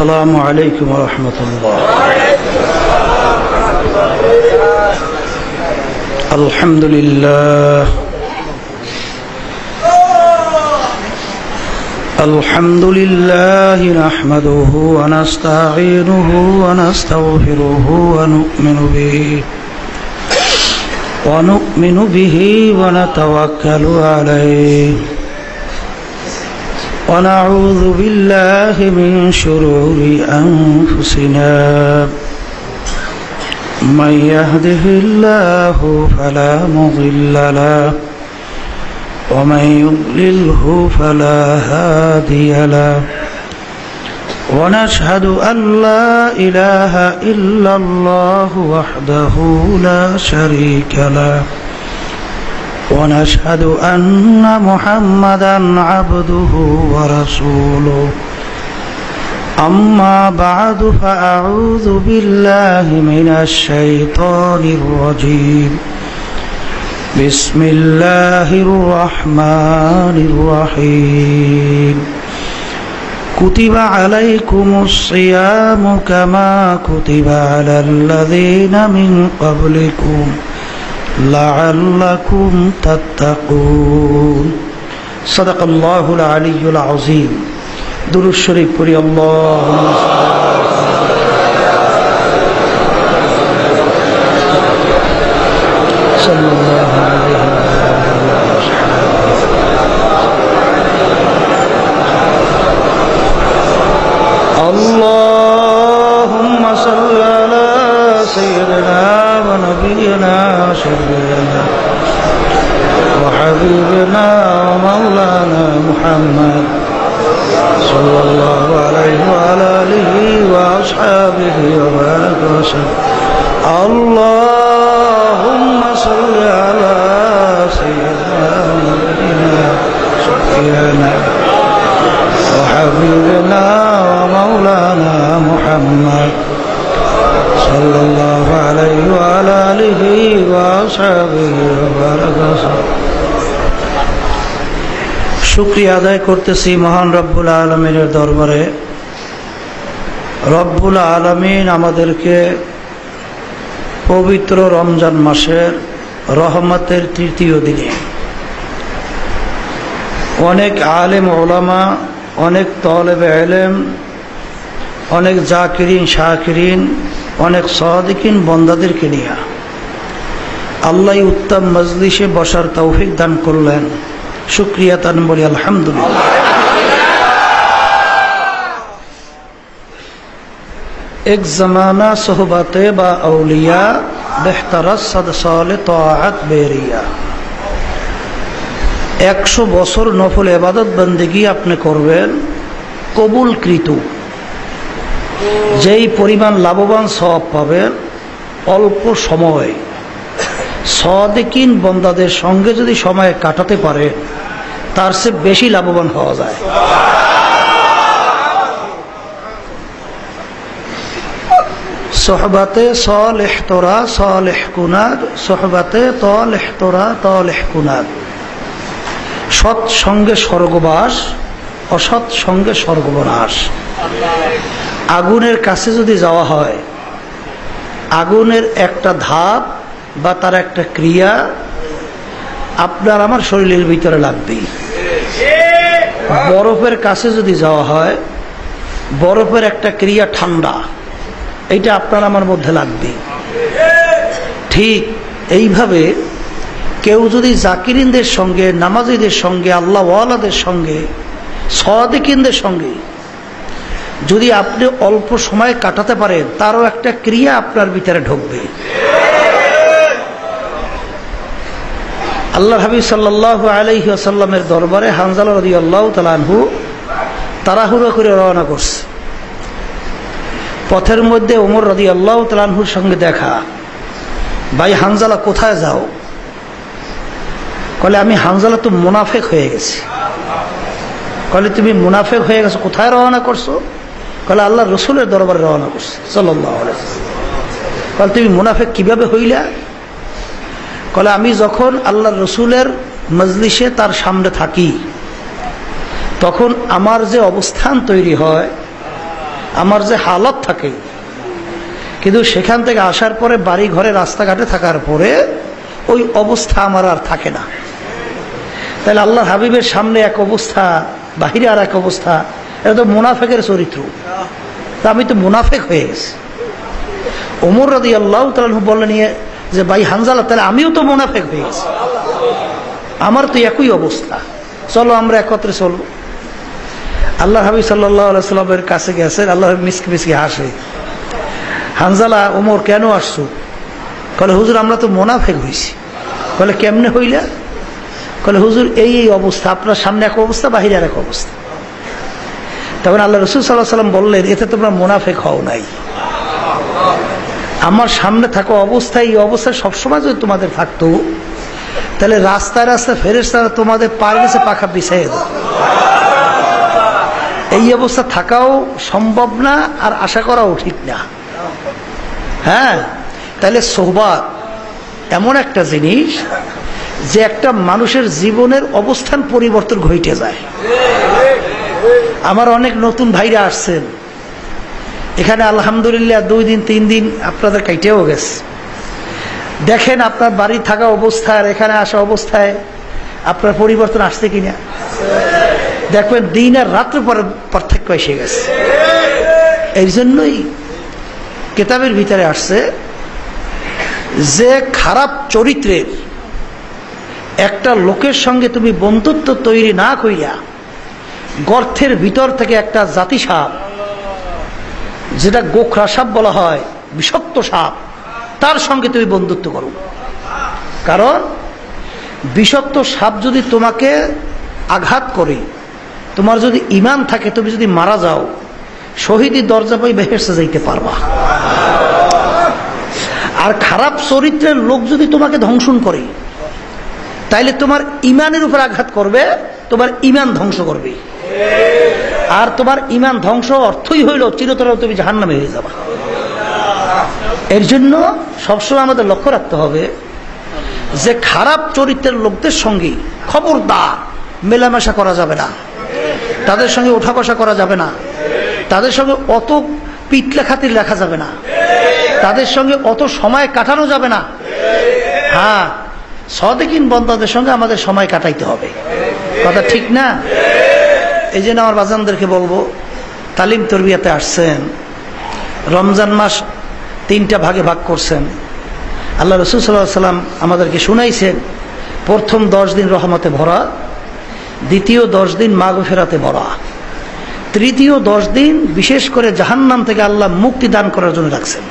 السلام عليكم ورحمة الله. الحمد لله. الحمد لله نحمده ونستعينه ونستغفره ونؤمن به. ونؤمن به ونتوكل عليه. ونعوذ بالله من شرور أنفسنا. من يهده الله فلا مضل له ومن يضلله فلا هادي له. ونشهد أن لا إله إلا الله وحده لا شريك له. ونشهد أن محمدا عبده ورسوله. أما بعد فأعوذ بالله من الشيطان الرجيم. بسم الله الرحمن الرحيم. كتب عليكم الصيام كما كتب على الذين من قبلكم. لعلكم تتقون. صدق الله العلي العظيم. درود الشريف قري আদায় করতেছি মহান রব্বুল আলমিনের দরবারে। রব্বুল আলমিন আমাদেরকে পবিত্র রমজান মাসের রহমতের তৃতীয় দিনে অনেক আলেম ওলামা, অনেক তলেবে এলেম, অনেক জাকিরিন, শাকিরিন, অনেক সহদিকিন বন্দাদেরকে নিয়ে আল্লাহ উত্তম মজলিসে বসার তৌফিক দান করলেন। শুক্রিয়া তান বলি, আলহামদুলিল্লাহ। এক জমানা সোহবাতে বা আউলিয়া তোয়াত বেরিয়া। একশো বছর নফল এবাদত বন্দেগি আপনি করবেন, কবুলকৃত। যেই পরিমাণ লাভবান সব পাবেন, অল্প সময়। সদেকিন বন্দাদের সঙ্গে যদি সময় কাটাতে পারে তার সে বেশি লাভবান হওয়া যায়। সহবাতে সোহবাতে সলেহ তোরা, সলেহ কুনাদ, সোহবাতে তলেহ তোরা, তলেহ কুনাদ। সৎ সঙ্গে স্বর্গবাস, অসৎ সঙ্গে স্বর্গবনাশ। আগুনের কাছে যদি যাওয়া হয়, আগুনের একটা ধাপ বা তার একটা ক্রিয়া, আপনার আমার শরীরের ভিতরে লাগবেই। বরফের কাছে যদি যাওয়া হয়, বরফের একটা ক্রিয়া ঠান্ডা। এইটা আপনার আমার মধ্যে লাগবে। ঠিক এইভাবে কেউ যদি জাকিরিনদের সঙ্গে, নামাজিদের সঙ্গে, আল্লাহ ওয়ালাদের সঙ্গে, সদিকিনদের সঙ্গে যদি আপনি অল্প সময় কাটাতে পারেন, তারও একটা ক্রিয়া আপনার ভিতরে ঢুকবে। আল্লাহ হাবিব সাল্লাহ আলহি আসাল্লামের দরবারে হানজাল রদি আল্লাহ তালানহু তাড়াহুড়ো করে রওনা করছে। পথের মধ্যে ওমর রদি আল্লাহ তালানহুর সঙ্গে দেখা। ভাই হানজালা কোথায় যাও? কলে, আমি হানজালা তো মুনাফেক হয়ে গেছি। কলে, তুমি মুনাফেক হয়ে গেছো, কোথায় রওনা করছ? কলে আল্লাহ রসুলের দরবারে রওনা করছে সাল্লাহ কলে, তুমি মুনাফেক কীভাবে হইলা? কলে আমি যখন আল্লাহ রসুলের মজলিসে তার সামনে থাকি, তখন আমার যে অবস্থান তৈরি হয়, আমার যে হালত থাকে, কিন্তু সেখান থেকে আসার পরে বাড়ি ঘরে রাস্তাঘাটে থাকার পরে ওই অবস্থা আমার আর থাকে না। তাহলে আল্লাহ হাবিবের সামনে এক অবস্থা, বাহিরে আর এক অবস্থা, এটা তো মুনাফেকের চরিত্র। তা আমি তো মুনাফেক হয়ে গেছি। ওমর রাদি আল্লাহ তালু ইয়ে যে ভাই হানজালা, তাহলে আমিও তো মোনাফেক হয়ে গেছি। আমার তো একই অবস্থা। চলো আমরা একত্রে চলবো। আল্লাহ সাল্লাহ সাল্লামের কাছে গেছেন, আল্লাহ মিসকে মিসকে হাসে। হানজালা, ওমর, কেন আসছো? কলে, হুজুর, আমরা তো মোনাফেক হয়েছি। বলে কেমনে হইলা? কলে, হুজুর, এই এই অবস্থা, আপনার সামনে এক অবস্থা বাহিরে আর এক অবস্থা। তখন আল্লাহ রসুল সাল্লাহ সাল্লাম বললেন, এতে তোমরা মোনাফেক হও নাই। আমার সামনে থাকা অবস্থায় এই অবস্থায় সবসময় যদি তোমাদের থাকতো, তাহলে রাস্তায় রাস্তায় ফেরেস তারা তোমাদের পার গেছে পাখা পিছাই দেয় এই অবস্থা থাকাও সম্ভব না আর আশা করাও ঠিক না। হ্যাঁ তাহলে সোহবাত এমন একটা জিনিস যে একটা মানুষের জীবনের অবস্থান পরিবর্তন ঘটে যায়। আমার অনেক নতুন ভাইরা আসছেন। এখানে আলহামদুলিল্লাহ দুই দিন, তিন দিন আপনাদের কাইটেও গেছে। দেখেন আপনার বাড়ি থাকা অবস্থা আর এখানে আসা অবস্থায় আপনার পরিবর্তন আসছে কিনা। দেখবেন দিন আর রাত্র পরে পার্থক্য এসে গেছে। এই জন্যই কেতাবের ভিতরে আসছে যে খারাপ চরিত্রের একটা লোকের সঙ্গে তুমি বন্ধুত্ব তৈরি না করিয়া গর্থের ভিতর থেকে একটা জাতি সাপ যেটা গোখরা সাপ বলা হয়, বিষাক্ত সাপ, তার সঙ্গে তুমি বন্ধুত্ব করো। কারণ বিষাক্ত সাপ যদি তোমাকে আঘাত করে, তোমার যদি ইমান থাকে, তুমি যদি মারা যাও, শহীদি দরজা পাই বেহেসে যাইতে পারবা। আর খারাপ চরিত্রের লোক যদি তোমাকে ধ্বংসন করে, তাইলে তোমার ইমানের উপর আঘাত করবে, তোমার ইমান ধ্বংস করবে। আর তোমার ইমান ধ্বংস অর্থই হইল চিরতরে তুমি জাহান নামে হয়ে যাবা। এর জন্য সবসময় আমাদের লক্ষ্য রাখতে হবে যে খারাপ চরিত্রের লোকদের সঙ্গে খবরদার, মেলামেশা করা যাবে না। তাদের সঙ্গে ওঠা বসা করা যাবে না। তাদের সঙ্গে অত পিটলে খাতির লেখা যাবে না। তাদের সঙ্গে অত সময় কাটানো যাবে না। হ্যাঁ সদেকিন বন্ধাদের সঙ্গে আমাদের সময় কাটাইতে হবে। কথা ঠিক না? এই জন্য আমার বাজানদেরকে বলব, তালিম তরবিয়াতে আসছেন, রমজান মাস তিনটা ভাগে ভাগ করছেন। আল্লাহ রসুল সাল্লাহ সাল্লাম আমাদেরকে শুনাইছেন, প্রথম দশ দিন রহমতে ভরা, দ্বিতীয় দশ দিন মাগ ফেরাতে ভরা। তৃতীয় দশ দিন বিশেষ করে জাহান্নাম থেকে আল্লাহ মুক্তি দান করার জন্য রাখছেন।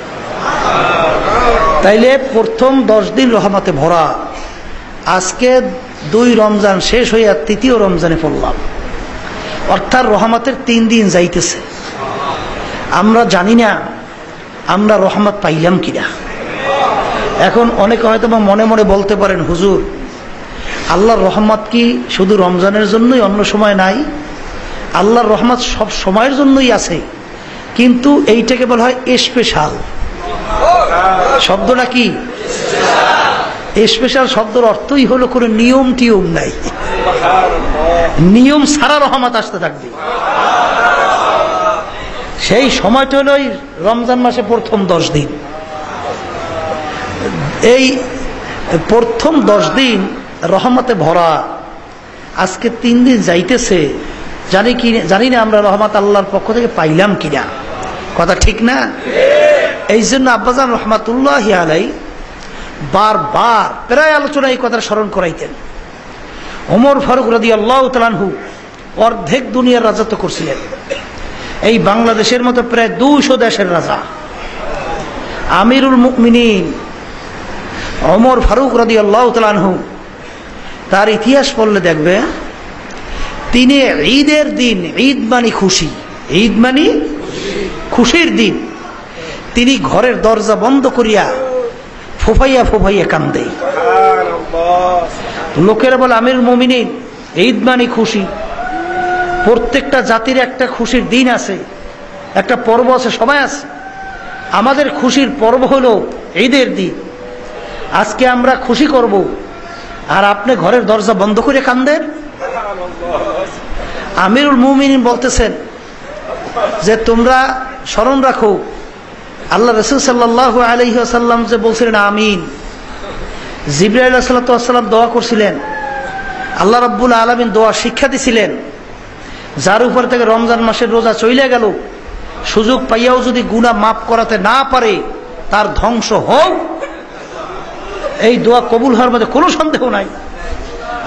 তাইলে প্রথম দশ দিন রহমতে ভরা, আজকে দুই রমজান শেষ হইয়া তৃতীয় রমজানে পড়লাম। অর্থাৎ রহমতের তিন দিন যাইতেছে। আমরা জানি না, আমরা রহমত পাইলাম কিনা। এখন অনেকে হয়তো বা মনে মনে বলতে পারেন, হুজুর, আল্লাহর রহমত কি শুধু রমজানের জন্যই অন্য সময় নাই? আল্লাহর রহমত সব সময়ের জন্যই আছে। কিন্তু এইটাকে বলা হয় স্পেশাল শব্দটা কি? স্পেশাল শব্দের অর্থই হলো কোনো নিয়ম টিয়ম নাই। নিয়ম সারা রহমত আসতে থাকবে। সেই সময়টা হলো রমজান মাসে প্রথম দশ দিন। এই প্রথম দশ দিন রহমতে ভরা। আজকে তিন দিন যাইতেছে। জানি কি, জানি না আমরা রহমত আল্লাহর পক্ষ থেকে পাইলাম কিনা। কথা ঠিক না? এই জন্য আব্বাজান রহমাতুল্লাহ আলাই বারবার প্রায় আলোচনা এই কথা স্মরণ করাইতেন। ওমর ফারুক রাদি আল্লাহ তালানহু অর্ধেক দুনিয়ার রাজত্ব করছিলেন। এই বাংলাদেশের মতো প্রায় দুশো দেশের রাজা। আমিরুল মুকমিনিন অমর ফারুক রাদি আল্লাহ তালানহু তার ইতিহাস পড়লে দেখবে, তিনি ঈদের দিন ঈদ মানি খুশি, ঈদ মানি খুশির দিন। তিনি ঘরের দরজা বন্ধ করিয়া ফোফাইয়া ফোফাইয়া কান্দে। লোকেরা বলে আমির মমিনী ঈদ মানি খুশি। প্রত্যেকটা জাতির একটা খুশির দিন আছে, একটা পর্ব আছে সময় আছে। আমাদের খুশির পর্ব হলো ঈদের দিন। আজকে আমরা খুশি করব। আর আপনি ঘরের দরজা বন্ধ করে কান্দেন? আমিরুল মুমিন বলতেছেন যে, তোমরা স্মরণ রাখো, আল্লাহ রসুল সাল্লাহ আলহি আসাল্লাম যে বলছিলেন, আমিন। জিব্রাইল সাল্লাম দোয়া করছিলেন। আল্লাহ রব্বুল আলমিন দোয়া শিক্ষা দিছিলেন। যার উপর থেকে রমজান মাসের রোজা চলে গেল। সুযোগ পাইয়াও যদি গুণা মাফ করাতে না পারে, তার ধ্বংস হোক। এই দোয়া কবুল হওয়ার মধ্যে কোনো সন্দেহ নাই।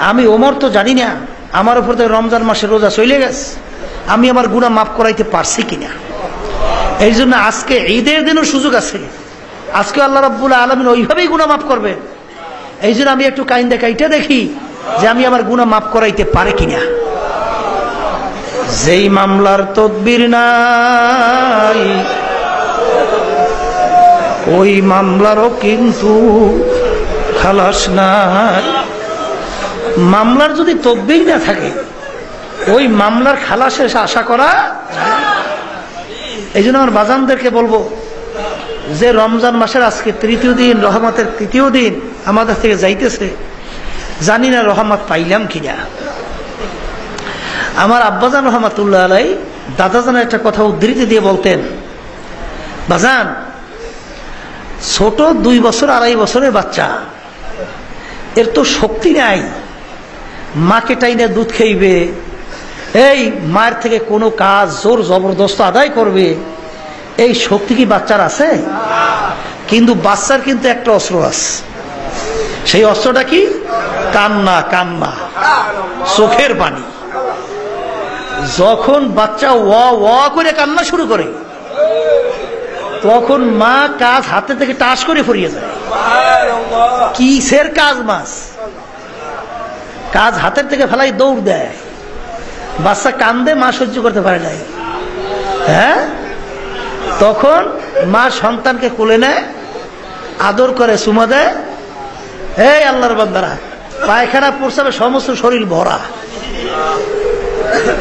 আমি ওমর তো জানি না আমার উপর থেকে রমজান মাসের রোজা চলে গেছে। আমি আমার গুণা মাফ করাইতে পারছি কিনা। এই জন্য আজকে ঈদের দিনও সুযোগ আছে। আজকে আল্লাহ রাব্বুল আলমিন ওইভাবেই গুণা মাফ করবে এই জন্য আমি একটু কাইন দেখাইটা দেখি যে আমি আমার গুণা মাফ করাইতে পারে কিনা। যেই মামলার তদবির নাই, ওই মামলারও কিন্তু খালাস নাই। মামলার যদি তদবির না থাকে, ওই মামলার খালাসের আশা করা এই জন্য আমার বাজানদেরকে বলব, যে রমজান মাসের আজকে তৃতীয় দিন, রহমতের তৃতীয় দিন আমাদের থেকে যাইতেছে। জানি না রহমত পাইলাম কিনা আমার আব্বাজান রহমাতুল্লাহ আলাই দাদাজান একটা কথা উদ্ধৃতি দিয়ে বলতেন, বাজান, ছোট দুই বছর, আড়াই বছরের বাচ্চা, এর তো শক্তি নাই। মাকে টাইনে দুধ খেইবে, এই মায়ের থেকে কোনো কাজ জোর জবরদস্ত আদায় করবে, এই শক্তি কি বাচ্চার আছে? কিন্তু বাচ্চার কিন্তু একটা অস্ত্র আছে। সেই অস্ত্রটা কি? কান্না কান্না। চোখের পানি। যখন বাচ্চা ওয়া ওয়া করে কান্না শুরু করে, তখন মা কাজ হাতে থেকে টাস করে ফরিয়ে যায়। কিসের কাজ মাস কাজ হাতের থেকে ফেলাই দৌড় দেয়। বাচ্চা কান্দে, মা সহ্য করতে পারে নাই। হ্যাঁ? তখন মা সন্তানকে কোলে নেয়, আদর করে সুমা দেয় এই আল্লাহর বান্দারা, পায়খানা প্রস্রাবে সমস্ত শরীর ভরা।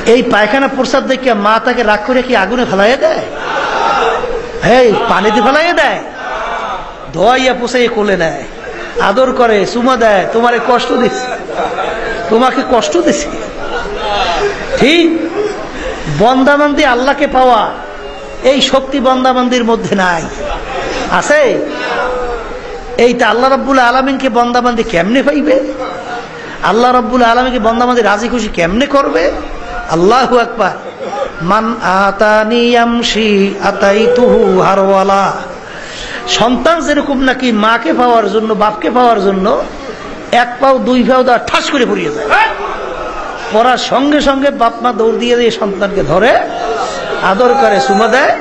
এই পায়খানা প্রস্রাব দেখে মা তাকে রাগ করে কি আগুনে ফেলাইয়ে দেয়? এই পানিতে ফেলাইয়ে দেয়? ধোয়াইয়া পোষাইয়ে কোলে নেয়। আদর করে সুমা দেয়, তোমারে কষ্ট দিছে। তোমাকে কষ্ট দিছে। ঠিক বন্দাবান্দি আল্লাহকে পাওয়া, এই শক্তি বন্দাবান্দির মধ্যে নাই। আছে? এইটা আল্লাহ রব্বুল আলমিনকে বন্দাবান্দি কেমনে পাইবে? আল্লাহ রব্বুল আলমীকে বন্দাবান্দি রাজি খুশি কেমনে করবে? আল্লাহ আকবার। মান আতানিয়ামসি আতাই তুহু হারওয়ালা। সন্তান যেরকম নাকি মাকে পাওয়ার জন্য, বাপকে পাওয়ার জন্য, এক পাও দুই পাও দেওয়া ঠাস করে পড়িয়ে যায় পড়ার সঙ্গে সঙ্গে বাপ মা দৌড় দিয়ে দিয়ে সন্তানকে ধরে, আদর করে, সুমা দেয়।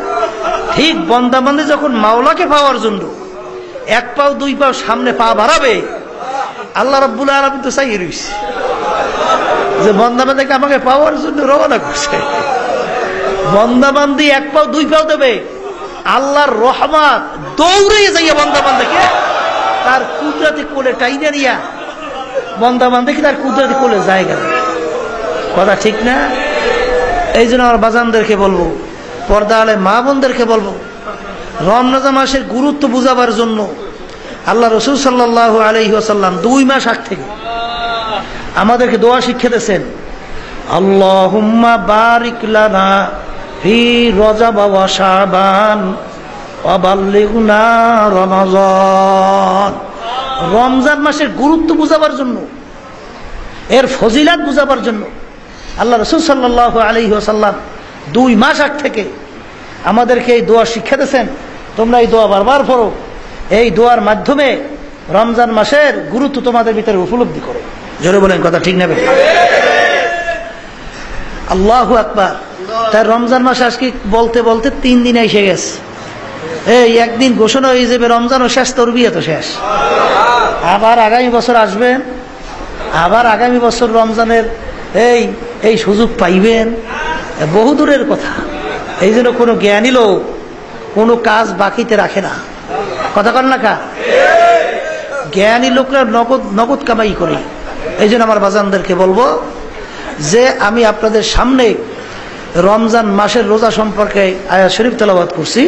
ঠিক বন্দাবান্দি যখন মাওলাকে পাওয়ার জন্য এক পাও, দুই পাও সামনে পা বাড়াবে। আল্লাহ রব্বুল আলমী তো চাই রইছে। যে বন্দাবান্দিকে আমাকে পাওয়ার জন্য রওনা করছে। বন্দাবান্দি এক পাও, দুই পাও দেবে। আল্লাহর রহমাত দৌড়ে যাইয়া বন্দাবান্দিকে তার কুদরাতি কোলে টাইনা নিয়া বন্দাবান্দিকে তার কুদরাতি কোলে জায়গা কথা ঠিক না? এই জন্য আমার বাজানদেরকে বলব পর্দা আলে মা বোনদেরকে বলব রমজান মাসের গুরুত্ব বুঝাবার জন্য আল্লাহ রসুল সাল্লাহ আলহি আসাল্লাম দুই মাস আগ থেকে আমাদেরকে দোয়া শিক্ষা দিয়েছেন আল্লাহ বারিক লানা ফি রজা বাবা শাবান অবাল্লিগুনা রমজান। রমজান মাসের গুরুত্ব বুঝাবার জন্য, এর ফজিলাত বুঝাবার জন্য আল্লাহ রসুল সাল্লাহ আলহি দুই মাস আগ থেকে আমাদেরকে এই দোয়া শিক্ষা দিয়েছেন তোমরা এই দোয়া বারবার পড়ো। এই দোয়ার মাধ্যমে রমজান মাসের গুরুত্ব তোমাদের ভিতরে উপলব্ধি করো। জোরে বলেন, কথা ঠিক নেবে? আল্লাহ আকবার। তার রমজান মাস আজকে বলতে বলতে তিন দিন এসে গেছে। এই একদিন ঘোষণা হয়ে যাবে, রমজানও শেষ তোর বিয়ে তো শেষ। আবার আগামী বছর আসবেন, আবার আগামী বছর রমজানের এই এই সুযোগ পাইবেন। বহু দূরের কথা। এই জন্য কোনো জ্ঞানী লোক কোনো কাজ বাকিতে রাখে না। কথা কর না কা? জ্ঞানী লোকরা নগদ নগদ কামাই করে। এই জন্য আমার বাজানদেরকে বলব যে আমি আপনাদের সামনে রমজান মাসের রোজা সম্পর্কে আয়া শরীফ তেলাবাদ করছি।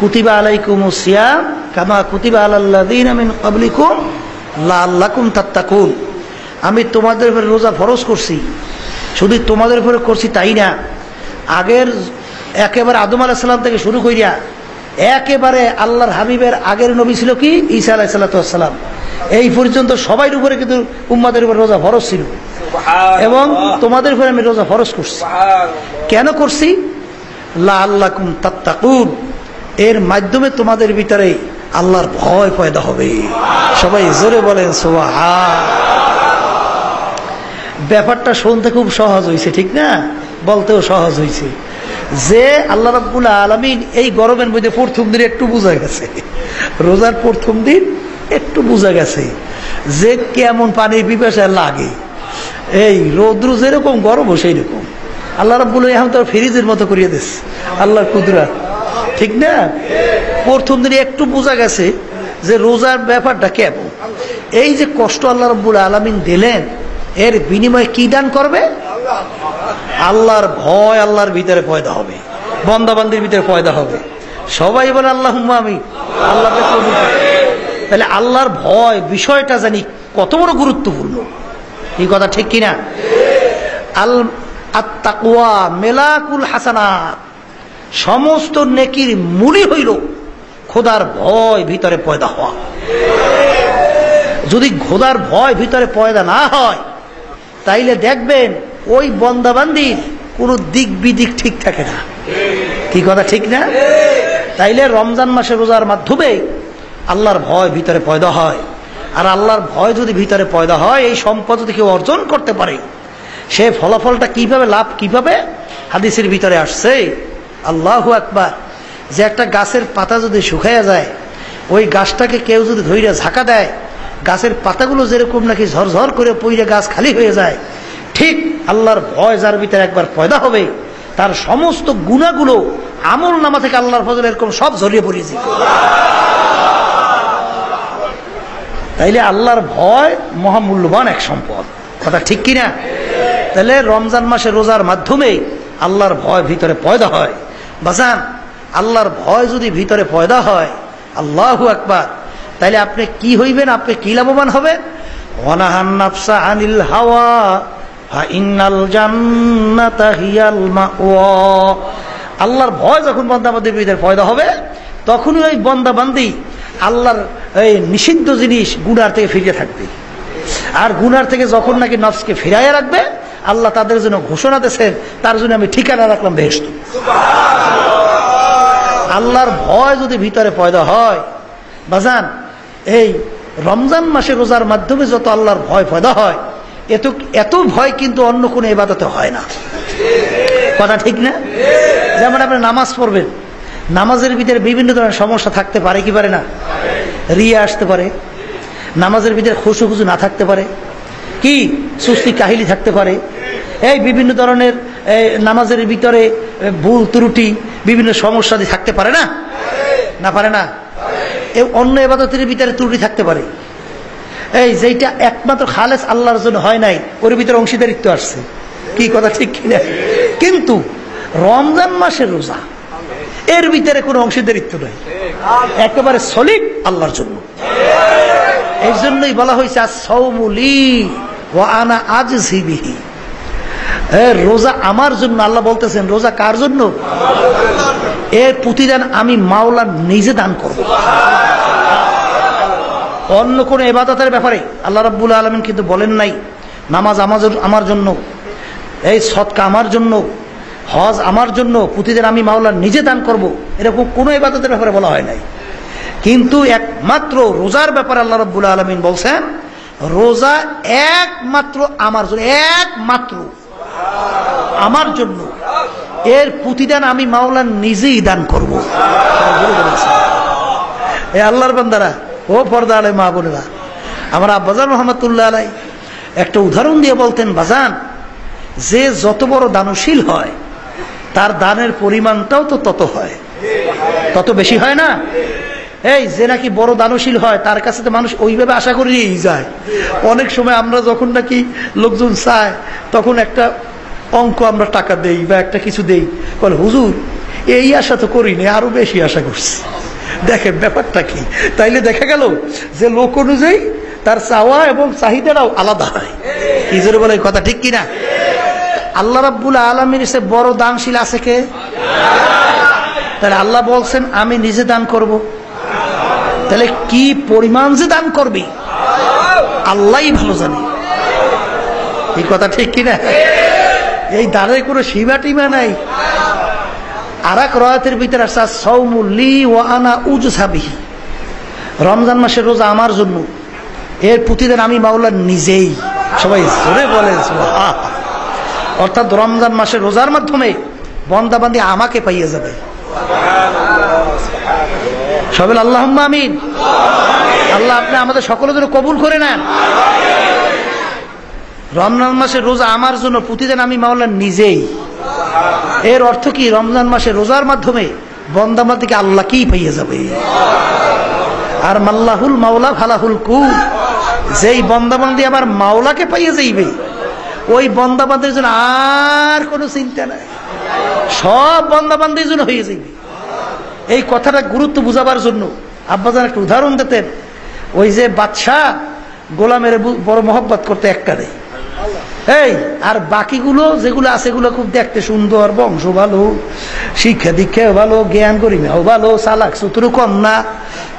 কুতিবা আলাইকুম সিয়াম কামা কুতিবা আলাল্লাদিন আমিন তাত্তাকুন। আমি তোমাদের উপরে রোজা ফরজ করছি। শুধু তোমাদের উপরে করছি তাই না। আগের একেবারে আদম আলাহিসাল্লাম থেকে শুরু করিয়া একেবারে আল্লাহর হাবিবের আগের নবী ছিল কি? ঈসা আলাহিসাল্লাম এই পর্যন্ত সবাই উপরে কিন্তু উম্মাদের উপরে রোজা ফরজ ছিল। এবং তোমাদের উপরে আমি রোজা ফরজ করছি। কেন করছি? লা আল্লাহ তাত্তাকুন। এর মাধ্যমে তোমাদের ভিতরে আল্লাহর ভয় পয়দা হবে। সবাই জোরে বলেন সোহা ব্যাপারটা শুনতে খুব সহজ হয়েছে ঠিক না? বলতেও সহজ হয়েছে যে আল্লাহ রাব্বুল আলমিন এই গরমের মধ্যে প্রথম দিন একটু বোঝা গেছে। রোজার প্রথম দিন একটু বোঝা গেছে যে কেমন পানি পিপাসা লাগে। এই রৌদ্র যেরকম, গরমও সেই রকম আল্লাহ রাব্বুল এখন তো ফ্রিজের মতো করিয়ে দিস। আল্লাহর কুদরা ঠিক না? প্রথম দিনে একটু বোঝা গেছে যে রোজার ব্যাপারটা কেমন। এই যে কষ্ট আল্লাহ রব্বুল আলমিন দিলেন, এর বিনিময়ে কি দান করবে? আল্লাহর ভয় আল্লাহর ভিতরে পয়দা হবে। বন্দাবান্দির ভিতরে পয়দা হবে। সবাই বলে আল্লাহ আমি আল্লাহ তাহলে আল্লাহর ভয় বিষয়টা জানি কত বড় গুরুত্বপূর্ণ। এই কথা ঠিক কিনা? আল আত্মাকুয়া মেলাকুল হাসানাত। সমস্ত নেকির মূলই হইল খোদার ভয় ভিতরে পয়দা হওয়া। যদি খোদার ভয় ভিতরে পয়দা না হয়, তাইলে দেখবেন ওই বন্দাবান্দির কোনো দিক বিদিক ঠিক থাকে না। কি কথা ঠিক না? তাইলে রমজান মাসে রোজার মাধ্যমে আল্লাহর ভয় ভিতরে পয়দা হয়। আর আল্লাহর ভয় যদি ভিতরে পয়দা হয়, এই সম্পদ যদি কেউ অর্জন করতে পারে, সে ফলাফলটা কীভাবে লাভ, কীভাবে? হাদিসের ভিতরে আসছে, আল্লাহ আকবার, যে একটা গাছের পাতা যদি শুকাইয়া যায়, ওই গাছটাকে কেউ যদি ধৈর্য ঝাঁকা দেয়, গাছের পাতাগুলো যেরকম নাকি ঝরঝর করে পইরে গাছ খালি হয়ে যায় ঠিক আল্লাহর ভয় যার ভিতরে একবার পয়দা হবে, তার সমস্ত গুণাগুলো আমল নামা থেকে আল্লাহর ফজল এরকম সব ঝরিয়ে পড়িয়েছে। তাইলে আল্লাহর ভয় মহামূল্যবান এক সম্পদ। কথা ঠিক কিনা? তাহলে রমজান মাসে রোজার মাধ্যমে আল্লাহর ভয় ভিতরে পয়দা হয়। বাজান, আল্লাহর ভয় যদি ভিতরে পয়দা হয়, আল্লাহ একবার তাইলে আপনি কি হইবেন? আপনি কি লাভবান হবেন? অনাহান আনিল হাওয়া। আল্লাহর ভয় যখন বন্দাবান্দির ভিতরে পয়দা হবে, তখনই ওই বন্দাবান্দি আল্লাহর এই নিষিদ্ধ জিনিস গুনার থেকে ফিরে থাকবে। আর গুনার থেকে যখন নাকি নফসকে ফিরাইয়া রাখবে, আল্লাহ তাদের জন্য ঘোষণা দিয়েছেন, তার জন্য আমি ঠিকানা রাখলাম বেহেস্ত আল্লাহর ভয় যদি ভিতরে পয়দা হয়, বাজান, এই রমজান মাসে রোজার মাধ্যমে যত আল্লাহর ভয় পয়দা হয় এত এত ভয় কিন্তু অন্য কোনো এবাদতে হয় না। কথা ঠিক না? যেমন আপনি নামাজ পড়বেন, নামাজের ভিতরে বিভিন্ন ধরনের সমস্যা থাকতে পারে কি পারে না? রিয়া আসতে পারে, নামাজের ভিতরে খুশু খুশু না থাকতে পারে, কি সুস্থি কাহিলি থাকতে পারে, এই বিভিন্ন ধরনের নামাজের ভিতরে ভুল ত্রুটি, বিভিন্ন সমস্যা থাকতে পারে না? না পারে না? অন্য এবাদতের ভিতরে ত্রুটি থাকতে পারে। এই যেটা একমাত্র খালেস আল্লাহর জন্য হয় নাই, ওর ভিতরে অংশীদারিত্ব আসছে। কি কথা ঠিক কিনা? কিন্তু রমজান মাসের রোজা, এর ভিতরে কোনো অংশীদারিত্ব নাই। একেবারে সলিড আল্লাহর জন্য। এই জন্যই বলা হয়েছে সৌমুলি ও আনা আজ জিবিহি রোজা আমার জন্য, আল্লাহ বলতেছেন, রোজা কার জন্য? এর প্রতিদান আমি মাওলা নিজে দান করব। অন্য কোন এবাদতের ব্যাপারে আল্লাহ রাব্বুল আলমিন কিন্তু বলেন নাই, নামাজ আমার আমার জন্য, এই সৎকা আমার জন্য, হজ আমার জন্য প্রতিদিন আমি মাওলা নিজে দান করব, এরকম কোনো এবাদতের ব্যাপারে বলা হয় নাই। কিন্তু একমাত্র রোজার ব্যাপারে আল্লাহ রব্বুল আলমিন বলছেন, রোজা একমাত্র আমার জন্য, একমাত্র আমার জন্য, এর প্রতিদান আমি মাওলা নিজেই দান করব। আল্লাহর বান্দারা ও পর্দা আলাই মা বোনেরা আমার আব্বাজান রহমতুল্লাহ আলাই একটা উদাহরণ দিয়ে বলতেন, বাজান, যে যত বড় দানশীল হয়, তার দানের পরিমাণটাও তো তত হয়। তত বেশি হয় না? এই যে নাকি বড় দানশীল হয়, তার কাছে তো মানুষ ওইভাবে আশা করেই যায়। অনেক সময় আমরা যখন নাকি লোকজন চায়, তখন একটা অঙ্ক আমরা টাকা দেই বা একটা কিছু দেই। বলে, হুজুর, এই আশা তো করিনি, আরও বেশি আশা করছি। দেখেন, ব্যাপারটা কি? তাইলে দেখা গেল যে লোক অনুযায়ী তার চাওয়া এবং চাহিদাটাও আলাদা হয়। কি জোরে বলে কথা ঠিক কিনা? আল্লাহ রাব্বুল আলমীর সে বড় দানশীল আছে কে? তাহলে আল্লাহ বলছেন, আমি নিজে দান করব। তাহলে কি পরিমাণ যে দান করবি? আল্লাহই ভালো জানে। এই কথা ঠিক কিনা? এই দানের কোনো সীমা টিমা নাই। আর এক রয়াতের ভিতরে আসা সৌমুল্লি ও আনা উজ সাবিহি রমজান মাসের রোজা আমার জন্য। এর প্রতিদিন আমি মাওলা নিজেই। সবাই জোরে সুবহান। অর্থাৎ রমজান মাসের রোজার মাধ্যমে বন্দাবান্দি আমাকে পাইয়ে যাবে। সবাই আল্লাহ আমিন। আল্লাহ আপনি আমাদের সকলের জন্য কবুল করে নেন। রমজান মাসের রোজা আমার জন্য প্রতিদিন আমি মাওলা নিজেই। এর অর্থ কি? রমজান মাসে রোজার মাধ্যমে বন্দাবান্দিকে আল্লাহকেই পাইয়ে যাবে? আর মাল্লাহুল মাওলা ফালাহুল কু, যেই বন্দাবান্দি আমার মাওলাকে পাইয়ে যাইবে, ওই বন্দাবান্দির জন্য আর কোনো চিন্তা নাই। সব বন্দাবান্দির জন্য হয়ে যাইবে। এই কথাটা গুরুত্ব বুঝাবার জন্য আব্বাজান একটা উদাহরণ দিতেন, ওই যে বাদশাহ গোলামের বড় মহব্বত করতে একটারে এই, আর বাকিগুলো যেগুলো আছে এগুলো খুব দেখতে সুন্দর, বংশ ভালো, শিক্ষা দীক্ষা ভালো, জ্ঞান গরিমাও ভালো, চালাক চতুর কম না।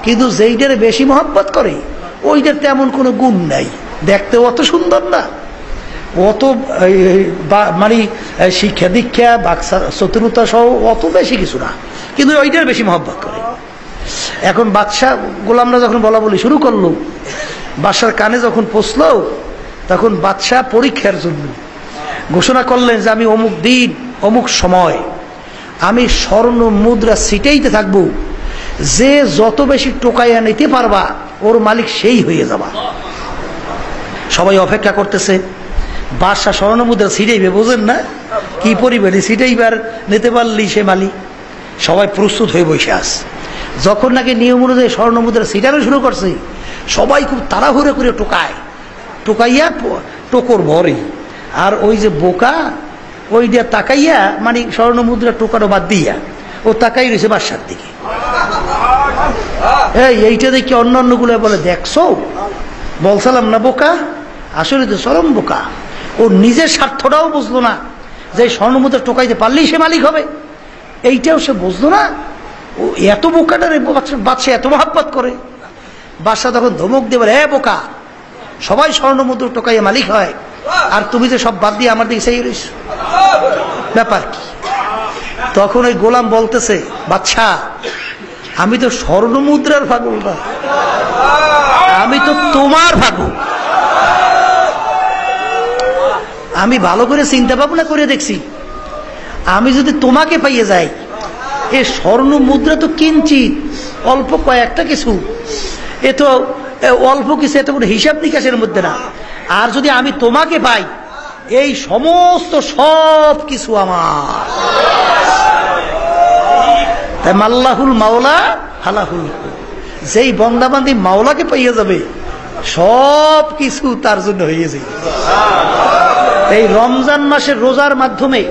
কিন্তু যেইটার বেশি মহব্বত করে, ওইটার তেমন কোনো গুণ নাই। দেখতে অত সুন্দর না। অত মানে শিক্ষা দীক্ষা চতুরতা সহ অত বেশি কিছু না। কিন্তু ওইটার বেশি মহব্বত করে। এখন বাদশাহ গোলামরা যখন বলা বলি শুরু করল, বাদশার কানে যখন পৌঁছলো তখন বাদশাহ পরীক্ষার জন্য ঘোষণা করলেন যে আমি অমুক দিন, অমুক সময় আমি স্বর্ণ মুদ্রা সিটেইতে থাকব। যে যত বেশি টোকাইয়া নিতে পারবা, ওর মালিক সেই হয়ে যাবা। সবাই অপেক্ষা করতেছে, বাদশাহ স্বর্ণ মুদ্রা ছিটাইবে, বোঝেন না? কি পরিবেণে ছিটাইবার, নিতে পারলি সে মালিক? সবাই প্রস্তুত হয়ে বসে আস যখন নাকি নিয়ম অনুযায়ী স্বর্ণ মুদ্রা ছিটানো শুরু করছে, সবাই খুব তাড়াহুড়ো করে টোকায়। টোকাইয়া টোকর ভরে। আর ওই যে বোকা, ওই দিয়া তাকাইয়া মানে স্বর্ণ মুদ্রা টোকানো বাদ দিয়া, ও তাকাই রয়েছে বাসার দিকে। এই, এইটা দেখি অন্য অন্যগুলো বলে, দেখছ? বলছিলাম না বোকা? আসলে তো চরম বোকা। ও নিজের স্বার্থটাও বুঝলো না যে স্বর্ণমুদ্রা টোকাইতে পারলেই সে মালিক হবে। এইটাও সে বুঝলো না। ও এত বোকাটারে বাচ্চা- এত মহাব্বত করে। বাচ্চা তখন ধমক দেবে হে বোকা সবাই স্বর্ণমুদ্রা টোকাইয়ে মালিক হয়। আর তুমি যে সব বাদ দিয়ে আমার দিকে সেই রইস ব্যাপার কি? তখন ওই গোলাম বলতেছে বাচ্চা আমি তো স্বর্ণ মুদ্রার পাগল না। আমি তো তোমার পাগল। আমি ভালো করে চিন্তা ভাবনা করে দেখছি। আমি যদি তোমাকে পাইয়ে যাই এ স্বর্ণ মুদ্রা তো কিঞ্চিত অল্প কয়েকটা কিছু। এ তো অল্প কিছু এত কোনো হিসাব নিকাশের মধ্যে না। আর যদি আমি তোমাকে পাই, এই সমস্ত সব কিছু আমার। তাই মাল্লাহুল মাওলা, হালাহুল যেই বন্দাবান্দি মাওলাকে পাইয়া যাবে, সব কিছু তার জন্য হয়ে যাবে এই রমজান মাসের রোজার মাধ্যমে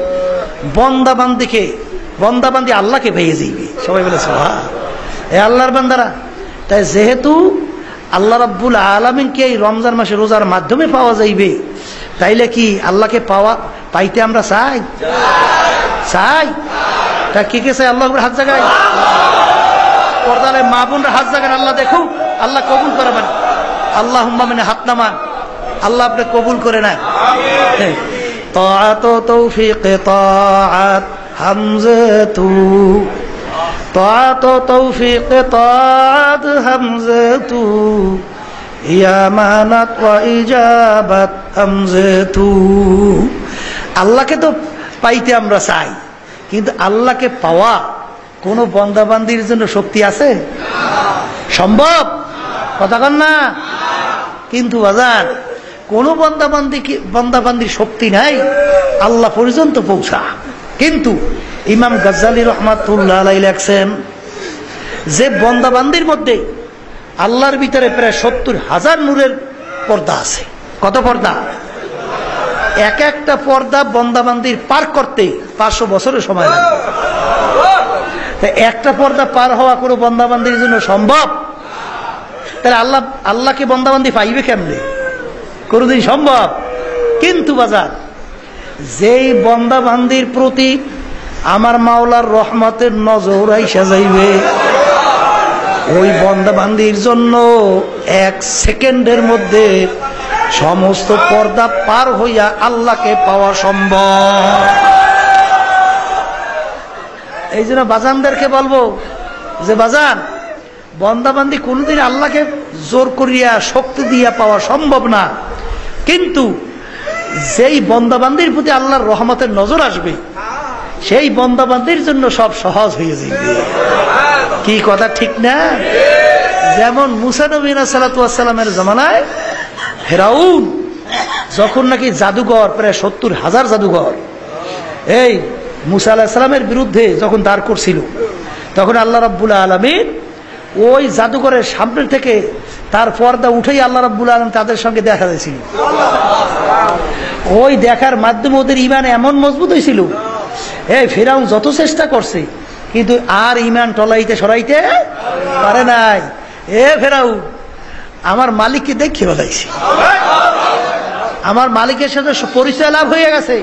বন্দাবান্দিকে, বন্দাবান্দি আল্লাহকে পেয়ে যাইবে। সবাই বলেছে হ্যাঁ এ আল্লাহর বান্দারা, তাই যেহেতু আল্লাহ রাব্বুল আলমিনকে এই রমজান মাসে রোজার মাধ্যমে পাওয়া যাইবে? তাইলে কি আল্লাহকে পাওয়া, পাইতে আমরা চাই? চাই? তা কে কে চাই? আল্লাহ হাত জাগায় পর্দালে মা বোনরা হাত জাগান, আল্লাহ দেখো, আল্লাহ কবুল করাবেন। আল্লাহ মানে হাত নামান। আল্লাহ আপনি কবুল করে নেন। হ্যাঁ। তৌফিক তো হামজে তু طاعت توفيق طاعت حمزة يا مانت وإجابت حمزة আল্লাহকে তো পাইতে আমরা চাই কিন্তু আল্লাহকে পাওয়া কোন বন্দাবান্দির জন্য শক্তি আছে সম্ভব কথা কন না কিন্তু বাজার কোন বন্দাবান্দি বন্দাবান্দির শক্তি নাই আল্লাহ পর্যন্ত পৌঁছা কিন্তু ইমাম গজ্জালি রহমাতুল্লাহ লেখছেন যে বন্দাবান্দির মধ্যে আল্লাহর ভিতরে প্রায় সত্তর হাজার নূরের পর্দা আছে। কত পর্দা? এক একটা পর্দা বন্দাবান্দির পার করতে পাঁচশো বছরের সময় লাগে। একটা পর্দা পার হওয়া কোনো বন্দাবান্দির জন্য সম্ভব? তাহলে আল্লাহ, আল্লাহকে বন্দাবান্দি পাইবে কেমনে? কোনোদিন সম্ভব? কিন্তু বাজার, যেই বন্দা বান্দির প্রতি আমার মাওলার রহমতের নজর আইসা যাইবে। ওই বন্দা বান্দির জন্য এক সেকেন্ডের মধ্যে সমস্ত পর্দা পার হইয়া আল্লাহকে পাওয়া সম্ভব। এই জন্য বাজানদেরকে বলব যে, বাজান, বন্দাবান্দি কোনোদিন আল্লাহকে জোর করিয়া, শক্তি দিয়া পাওয়া সম্ভব না। কিন্তু যেই বন্দাবান্দির প্রতি আল্লাহর রহমতের নজর আসবে সেই বন্দাবান্দির জন্য সব সহজ হয়ে যাবে। কি কথা ঠিক না? যেমন মুসানবিনা সালাতামের জমানায় ফেরাউন যখন নাকি জাদুঘর প্রায় সত্তর হাজার জাদুঘর এই মুসা আলাহিসাল্লামের বিরুদ্ধে যখন দাঁড় করছিল তখন আল্লাহ রাব্বুল আলমিন ওই জাদুঘরের সামনের থেকে তার পর্দা উঠেই আল্লাহ রাব্বুল আলম তাদের সঙ্গে দেখা দিয়েছিল। ওই দেখার মাধ্যমে ওদের ইমান এমন মজবুত হয়েছিল এই ফেরাউন, যত চেষ্টা করছে, কিন্তু আর ইমান টলাইতে সরাইতে পারে নাই। এ ফেরাউন, আমার মালিককে দেখে বলাইছি। আমার মালিকের সাথে পরিচয় লাভ হয়ে গেছে।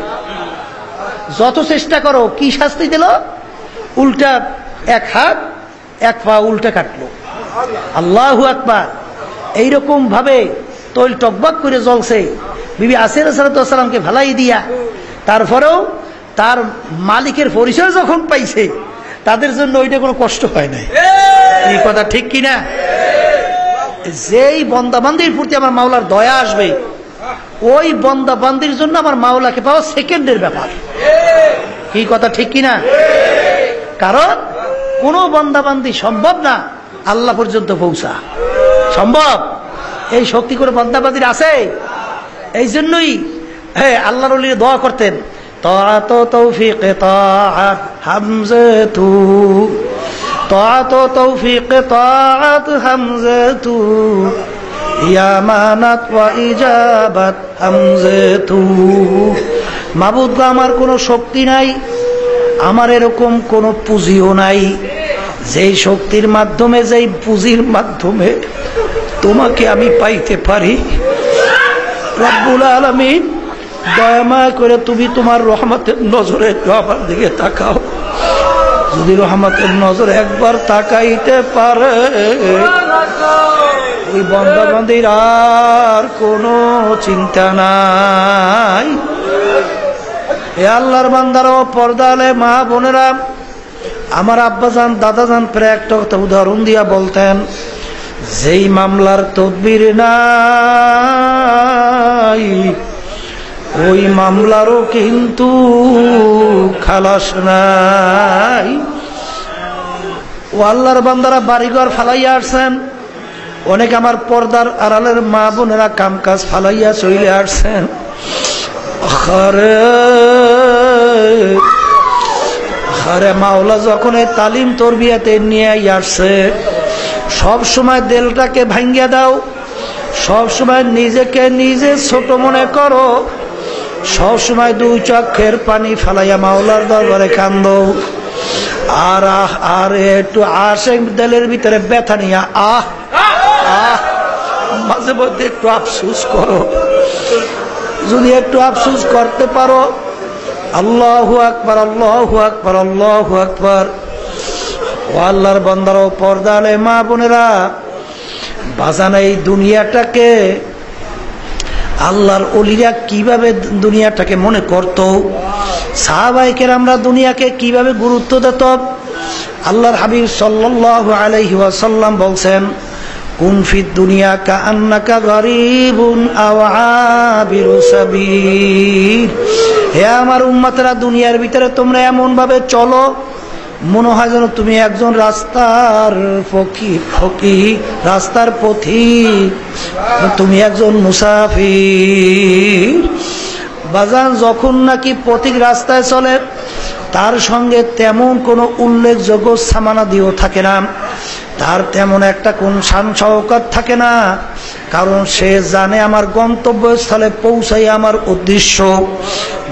যত চেষ্টা করো, কি শাস্তি দিল? উল্টা এক হাত, এক পা উল্টা কাটলো। আল্লাহ আকবার। এইরকম ভাবে তৈল টকবক করে জ্বলছে। বিবি আসির সালাতামকে ভালাই দিয়া। তারপরেও তার মালিকের পরিচয় যখন পাইছে, তাদের জন্য ওইটা কোনো কষ্ট হয় নাই। এই কথা ঠিক কিনা যেই বন্দাবান্দির প্রতি আমার মাওলার দয়া আসবে, ওই বন্দাবান্দির জন্য আমার মাওলাকে পাওয়া সেকেন্ডের ব্যাপার। কি কথা ঠিক কিনা কারণ কোন বন্দাবান্দি সম্ভব না আল্লাহ পর্যন্ত পৌঁছা। সম্ভব? এই শক্তি করে বন্দাবান্দির আছে? এই জন্যই হ্যাঁ আল্লাহর দোয়া করতেন। ইয়ামানাত আমার কোনো শক্তি নাই, আমার এরকম কোনো পুঁজিও নাই। যেই শক্তির মাধ্যমে, যেই পুঁজির মাধ্যমে তোমাকে আমি পাইতে পারি। রব্বুল আলমী দয়ামা করে তুমি তোমার রহমতের নজরে আমার দিকে তাকাও। যদি রহমতের নজর একবার তাকাইতে পারে, ওই বন্দাবন্দির আর কোনো চিন্তা নাই। এ আল্লাহর বান্দারাও পর্দালে মা বোনেরা, আমার আব্বাজান, দাদাজান প্রায় একটা কথা উদাহরণ দিয়া বলতেন, যেই মামলার তদবির নাই ওই মামলারও কিন্তু খালাস নাই। ও আল্লাহর বান্দারা বাড়িঘর ফালাইয়া আসছেন। অনেক আমার পর্দার আড়ালের মা বোনেরা কাম কাজ ফালাইয়া চলে আসছেন। আরে মাওলা যখন এই তালিম তরবিয়াতে নিয়ে আসছে, সব সময় দেলটাকে ভাঙ্গিয়া দাও, সব সময় নিজেকে নিজে ছোট মনে করো সব সময় দুই চক্ষের পানি ফালাইয়া মাওলার দরবারে কান্দ। আর আহ, আর একটু আসে দেলের ভিতরে ব্যথা নিয়া। আহ আহ, মাঝে মধ্যে একটু আফসুস করো। যদি একটু আফসুস করতে পারো, আল্লাহ আকবর আল্লাহ আকবর আল্লাহ আকবর। ও আল্লাহর বন্দারও পর্দালে মা বোনেরা, বাজান এই দুনিয়াটাকে আল্লাহর অলিরা কীভাবে দুনিয়াটাকে মনে করত? সাহাবাইকের আমরা দুনিয়াকে কীভাবে গুরুত্ব দিত? আল্লাহর হাবিব সাল্লাহ আলহি ওয়াসাল্লাম বলছেন কুনফিদ দুনিয়া কা আন্নাকা গরিবুন হে আমার উম্মাতেরা, দুনিয়ার ভিতরে তোমরা এমন ভাবে চলো, মনে হয় যেন তুমি একজন রাস্তার ফকি ফকি, রাস্তার পথি। তুমি একজন মুসাফির। বাজান যখন নাকি পথিক রাস্তায় চলে, তার সঙ্গে তেমন কোনো উল্লেখযোগ্য সামানা দিয়েও থাকে না। তার তেমন একটা কোন শান সহকার থাকে না, কারণ সে জানে আমার গন্তব্যস্থলে পৌঁছাই আমার উদ্দেশ্য।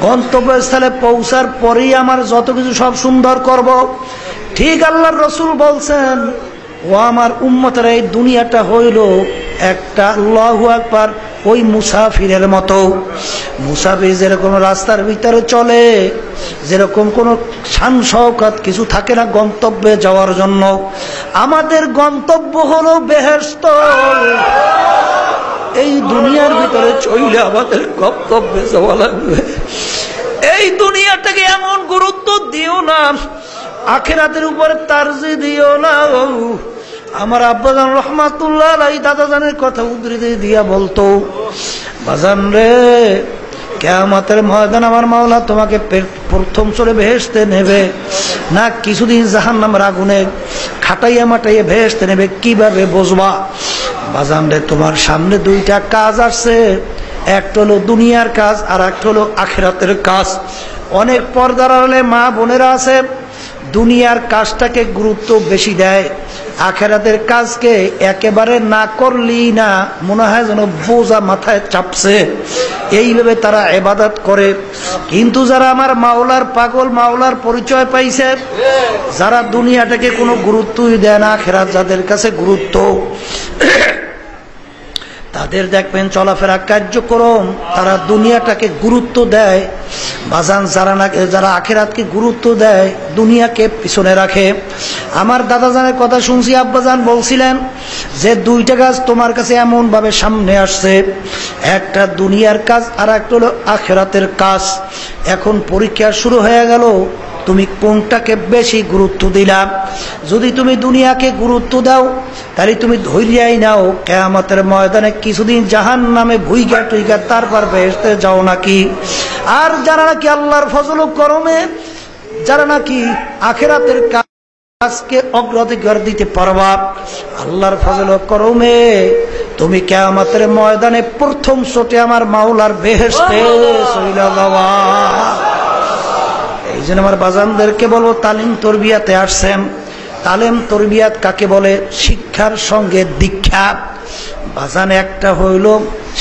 গন্তব্যস্থলে পৌঁছার পরেই আমার যত কিছু সব সুন্দর করব। ঠিক আল্লাহর রসুল বলছেন, ও আমার উম্মতের, এই দুনিয়াটা হইল একটা, আল্লাহু একবার ওই মুসাফিরের মতো। মুসাফির যেরকম রাস্তার ভিতরে চলে, যেরকম কোনো শান শওকাত কিছু থাকে না গন্তব্যে যাওয়ার জন্য। আমাদের গন্তব্য হলো বেহেস্ত এই দুনিয়ার ভিতরে চইলে আমাদের গন্তব্যে যাওয়া লাগবে। এই দুনিয়াটাকে এমন গুরুত্ব দিও না, আখেরাতের উপরে তারজি দিও না। আমার আব্বাজান রহমাতুল্লাহ এই দাদাজানের কথা উদ্ধৃতি দিয়া বলতো, বাজান রে, কেয়ামাতের ময়দান আমার মাওলা তোমাকে প্রথম চলে ভেসতে নেবে, না কিছুদিন জাহান নামের আগুনে খাটাইয়া মাটাইয়া ভেসতে নেবে, কীভাবে বসবা? বাজান রে, তোমার সামনে দুইটা কাজ আসছে, একটা হলো দুনিয়ার কাজ আর একটা হলো আখেরাতের কাজ। অনেক পর্দার মা বোনেরা আছে দুনিয়ার কাজটাকে গুরুত্ব বেশি দেয়। আখেরাতের কাজকে একেবারে না করলি না মনে হয় যেন বোঝা মাথায় চাপছে। এইভাবে তারা এবাদত করে। কিন্তু যারা আমার মাওলার পাগল, মাওলার পরিচয় পাইছে, যারা দুনিয়াটাকে কোনো গুরুত্বই দেয় না, আখেরাত যাদের কাছে গুরুত্ব। তাদের দেখবেন চলাফেরা কার্যক্রম, তারা দুনিয়াটাকে গুরুত্ব দেয়, বাজান যারা না যারা আখেরাতকে গুরুত্ব দেয়, দুনিয়াকে পিছনে রাখে। আমার দাদা জানের কথা শুনছি, আব্বাজান বলছিলেন যে, দুইটা কাজ তোমার কাছে এমনভাবে সামনে আসছে। একটা দুনিয়ার কাজ আর একটা হলো আখেরাতের কাজ। এখন পরীক্ষা শুরু হয়ে গেল। তুমি কোনটাকে বেশি গুরুত্ব দিলা? যদি তুমি দুনিয়াকে গুরুত্ব দাও তাহলে তুমি ধৈর্যাই নাও। কেয়ামতের ময়দানে কিছুদিন জাহান নামে ভুইগা টুইগা তারপর বেসতে যাও নাকি? আর যারা নাকি আল্লাহর ফজল করমে যারা নাকি আখেরাতের কাজকে অগ্রাধিকার দিতে পারবা আল্লাহর ফজল করমে তুমি কেয়ামতের ময়দানে প্রথম চোটে আমার মাওলার বেহেস্তে চইলা যাওয়া এই জন্য আমার বাজানদেরকে বলব, তালিম তরবিয়াতে আসছেন। তালেম তরবিয়াত কাকে বলে? শিক্ষার সঙ্গে দীক্ষা। বাজান একটা হইল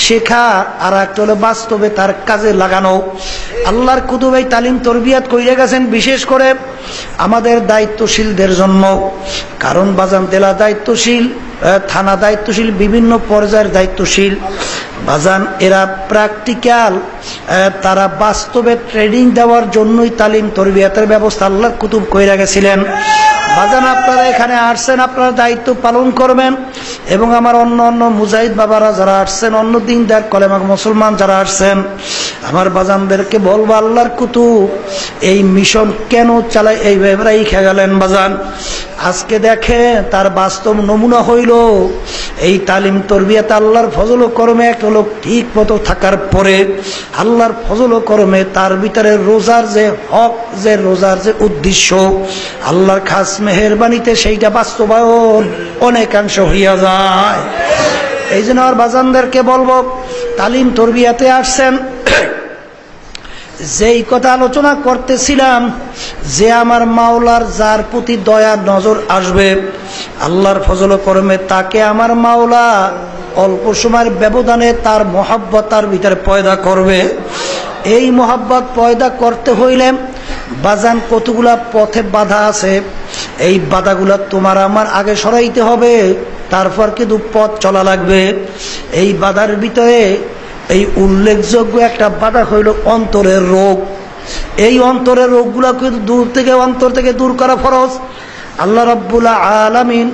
শেখা আর একটা হলো বাস্তবে তার কাজে লাগানো। আল্লাহর কুতুবাই তালিম তরবিয়াত কইরে গেছেন, বিশেষ করে আমাদের দায়িত্বশীলদের জন্য। কারণ বাজান দেলা দায়িত্বশীল থানা দায়িত্বশীল, বিভিন্ন পর্যায়ের দায়িত্বশীল। বাজান, এরা প্র্যাকটিক্যাল তারা বাস্তবে ট্রেনিং দেওয়ার জন্যই তালিম, তরবিয়াতের ব্যবস্থা আল্লাহ কুতুব কইরা গেছিলেন। বাজান, আপনারা এখানে আসছেন, আপনারা দায়িত্ব পালন করবেন। এবং আমার অন্য অন্য মুজাহিদ বাবারা যারা আসছেন, অন্য দিন দেখ কলেমাক মুসলমান যারা আসছেন, আমার বাজানদেরকে বলব, আল্লাহর কুতুব, এই মিশন কেন চালায় এই ব্যাপারেই খেয়ে গেলেন বাজান। আজকে দেখে তার বাস্তব নমুনা হইল, এই তালিম তরবিয়াতে আল্লাহর ফজল কর্মে একটা লোক ঠিক মতো থাকার পরে, আল্লাহর ফজল কর্মে তার ভিতরে রোজার যে হক, যে রোজার যে উদ্দেশ্য, আল্লাহর খাস মেহরবানিতে সেইটা বাস্তবায়ন অনেকাংশ হইয়া যায়। এই জন্য আর বাজানদেরকে বলব, তালিম তরবিয়াতে আসছেন। যেই কথা আলোচনা করতেছিলাম, যে আমার মাওলার যার প্রতি দয়া নজর আসবে, আল্লাহর ফজল কর্মে তাকে আমার মাওলা অল্প সময়ের ব্যবধানে তার মহাব্বত তার ভিতরে পয়দা করবে। এই মহাব্বত পয়দা করতে হইলে বাজান কতগুলা পথে বাধা আছে এই বাধাগুলা তোমার আমার আগে সরাইতে হবে, তারপর কিন্তু পথ চলা লাগবে। এই বাধার ভিতরে এই উল্লেখযোগ্য একটা বাধা হইল অন্তরের রোগ। এই অন্তরের রোগগুলা কিন্তু দূর থেকে, অন্তর থেকে দূর করা ফরজ। আল্লাহ রব্বুল্লা আলামিন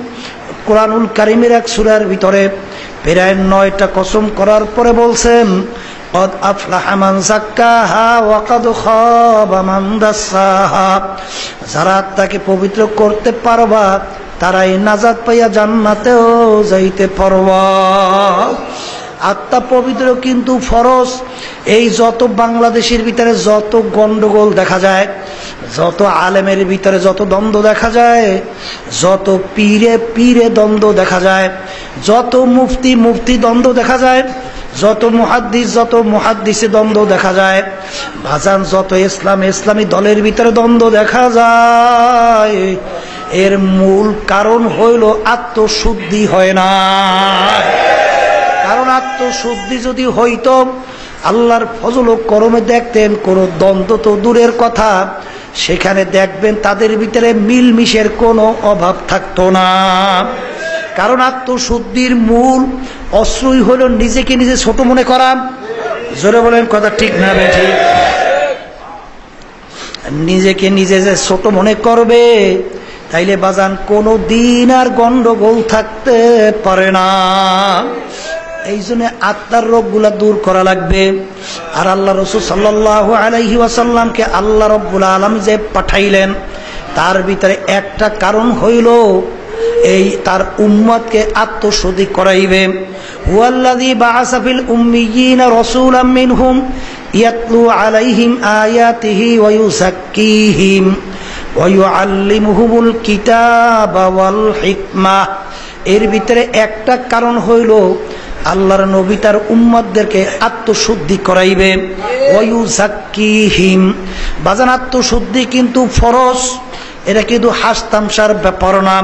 কোরআনুল কারিমের এক সুরার ভিতরে প্রায় নয়টা কসম করার পরে বলছেন قد أفلح من زكاها وقد خاب من دساها যারা আত্মাকে পবিত্র করতে পারবা তারাই নাজাত পাইয়া জান্নাতেও যাইতে পারবা আত্মা পবিত্র কিন্তু ফরজ এই যত বাংলাদেশের ভিতরে যত গন্ডগোল দেখা যায় যত আলেমের ভিতরে যত দ্বন্দ্ব দেখা যায় যত পীরে পীরে দ্বন্দ্ব দেখা যায় যত মুফতি মুফতি দ্বন্দ্ব দেখা যায় যত মুহাদ্দিস, যত মুহাদ্দিসে দ্বন্দ্ব দেখা যায় ভাজান যত ইসলাম, ইসলামী দলের ভিতরে দ্বন্দ্ব দেখা যায়। এর মূল কারণ হইল আত্মশুদ্ধি হয় না। কারণ আত্মশুদ্ধি যদি হইত, আল্লাহর ফজল করমে দেখতেন, কোন দ্বন্দ্ব তো দূরের কথা। সেখানে দেখবেন তাদের ভিতরে মিলমিশের কোনো অভাব থাকতো না। কারণ আত্মশুদ্ধির মূল অশ্রুই হল নিজেকে নিজে ছোট মনে করা। জোরে বলেন কথা ঠিক না বেঠি নিজেকে নিজে যে ছোট মনে করবে, তাইলে বাজান কোনো দিন আর গন্ডগোল থাকতে পারে না। এই জন্য আত্মার রোগগুলা দূর করা লাগবে। আর আল্লাহ রসুল সাল্লাহ আলহি ওয়াসাল্লামকে আল্লাহ রব্বুল আলম যে পাঠাইলেন, তার ভিতরে একটা কারণ হইল এই তার উম্মতকে আত্মশুদ্ধি করাইবে। হুয়াল্লাযী বাআসা ফিল উম্মিয়িনা রাসূলাম মিনহুম ইয়াতলু আলাইহিম আয়াতিহি ওয়া ইউযাক্কিহিম ওয়া ইউআল্লিমুহুমুল কিতাবা ওয়াল হিকমা। এর ভিতরে একটা কারণ হইল, আল্লাহর নবী তার উম্মতদেরকে আত্মশুদ্ধি করাইবে। ওয়ুজাক্কিহিম বাজান, আত্মশুদ্ধি কিন্তু ফরজ। এটা কিন্তু হাসতামশার ব্যাপার না।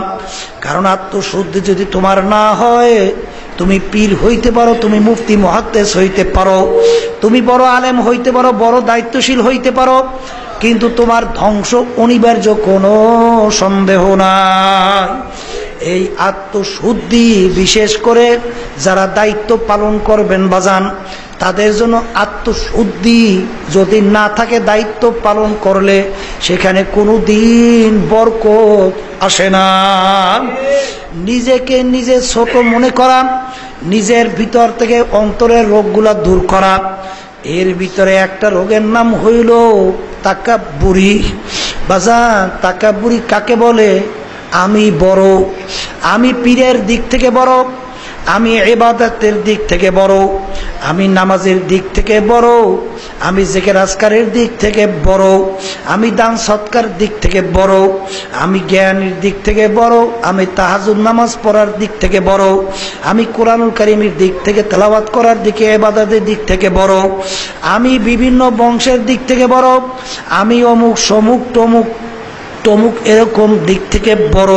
কারণ আত্মশুদ্ধি যদি তোমার না হয়, তুমি পীর হইতে পারো, তুমি মুফতি মহাদ্দেশ হইতে পারো, তুমি বড় আলেম হইতে পারো, বড় দায়িত্বশীল হইতে পারো, কিন্তু তোমার ধ্বংস অনিবার্য কোনো সন্দেহ নাই। এই আত্মশুদ্ধি বিশেষ করে যারা দায়িত্ব পালন করবেন বাজান তাদের জন্য আত্মশুদ্ধি যদি না থাকে, দায়িত্ব পালন করলে সেখানে কোনো দিন বরকত আসে না। নিজেকে নিজে ছোট মনে করা, নিজের ভিতর থেকে অন্তরের রোগগুলা দূর করা। এর ভিতরে একটা রোগের নাম হইল তাকাবুরি বাজান তাকাবুরি কাকে বলে? আমি বড়, আমি পীরের দিক থেকে বড় আমি এবাদতের দিক থেকে বড়, আমি নামাজের দিক থেকে বড়, আমি জেকের আজকারের দিক থেকে বড়, আমি দান সৎকার দিক থেকে বড়, আমি জ্ঞানের দিক থেকে বড়, আমি তাহাজুর নামাজ পড়ার দিক থেকে বড়, আমি কোরআনুল কারিমের দিক থেকে তেলাওয়াত করার দিকে এবাদতের দিক থেকে বড়, আমি বিভিন্ন বংশের দিক থেকে বড়, আমি অমুক সমুক টমুক তমুক এরকম দিক থেকে বড়,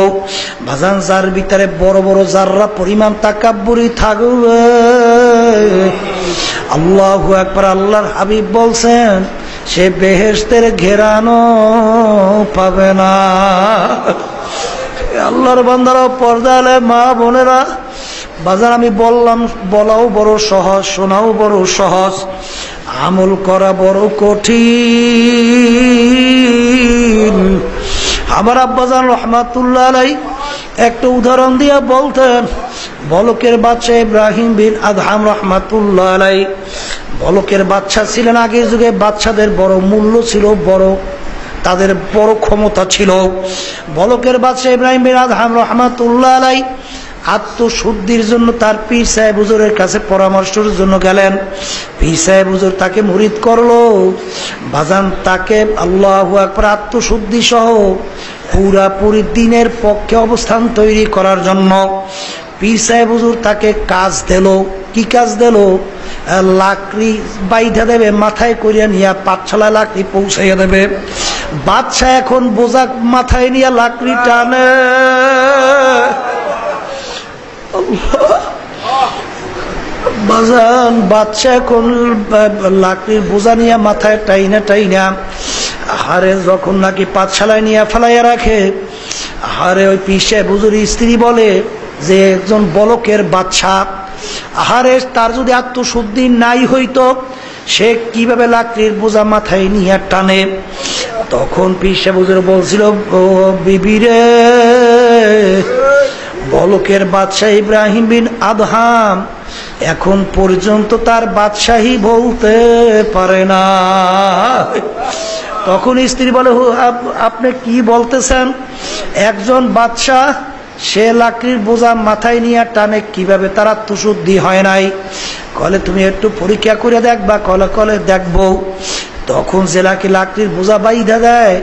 বাজান যার ভিতরে বড় বড় যাররা পরিমাণ তাকাব্বুরি থাকবে। আল্লাহ একবার আল্লাহর হাবিব বলছেন, সে বেহেস্তের ঘেরানো পাবে না। আল্লাহর বান্দারা, পর্দালে মা বোনেরা বাজার আমি বললাম, বলাও বড় সহজ, শোনাও বড় সহজ, আমল করা বড় কঠিন। আমার আব্বাজান রহমাতুল্লাহ আলাই একটা উদাহরণ দিয়ে বলতেন, বলকের বাচ্চা ইব্রাহিম বিন আদহাম রহমাতুল্লাহ আলাই। বলকের বাচ্চা ছিলেন আগের যুগে, বাচ্চাদের বড় মূল্য ছিল, বড় তাদের বড় ক্ষমতা ছিল। বলকের বাচ্চা ইব্রাহিম বিন আদহাম রহমাতুল্লাহ আলাই আত্মশুদ্ধির জন্য তার পীর সাহেব হুজুরের কাছে পরামর্শের জন্য গেলেন। পীর সাহেব হুজুর তাকে মুরিদ করল। বাজান তাকে আল্লাহ একবার আত্মশুদ্ধি সহ পুরাপুরি দিনের পক্ষে অবস্থান তৈরি করার জন্য পীর সাহেব হুজুর তাকে কাজ দিল। কি কাজ দিল? লাকড়ি বাইধা দেবে, মাথায় করিয়া নিয়ে পাঠশালায় লাকড়ি পৌঁছাইয়া দেবে। বাদশাহ এখন বোঝা মাথায় নিয়ে লাকড়ি টানে। বাজান বাচ্চা এখন লাকড়ির বোঝা নিয়ে মাথায় টাইনা টাইনা। হারে যখন নাকি পাঠশালায় নিয়ে ফেলাইয়া রাখে হারে ওই পিসে বুজুরি স্ত্রী বলে যে একজন বলকের বাচ্চা আহারে তার যদি আত্মশুদ্ধি নাই হইতো, সে কীভাবে লাকড়ির বোঝা মাথায় নিয়ে টানে? তখন পিসে বুজুর বলছিল বিবিরে বলকের বাদশাহ ইব্রাহিম বিন আদহাম, এখন পর্যন্ত তার বাদশাহী বলতে পারে না। তখন স্ত্রী বলে আপনি কি বলতেছেন? একজন বাদশাহ, সে লাকড়ির বোঝা মাথায় নিয়ে টানে, কীভাবে তারা আত্মশুদ্ধি হয় নাই? কলে, তুমি একটু পরীক্ষা করে দেখবা, কলে কলে দেখব। তখন সে লাকি লাকড়ির বোঝা বাইধা দেয়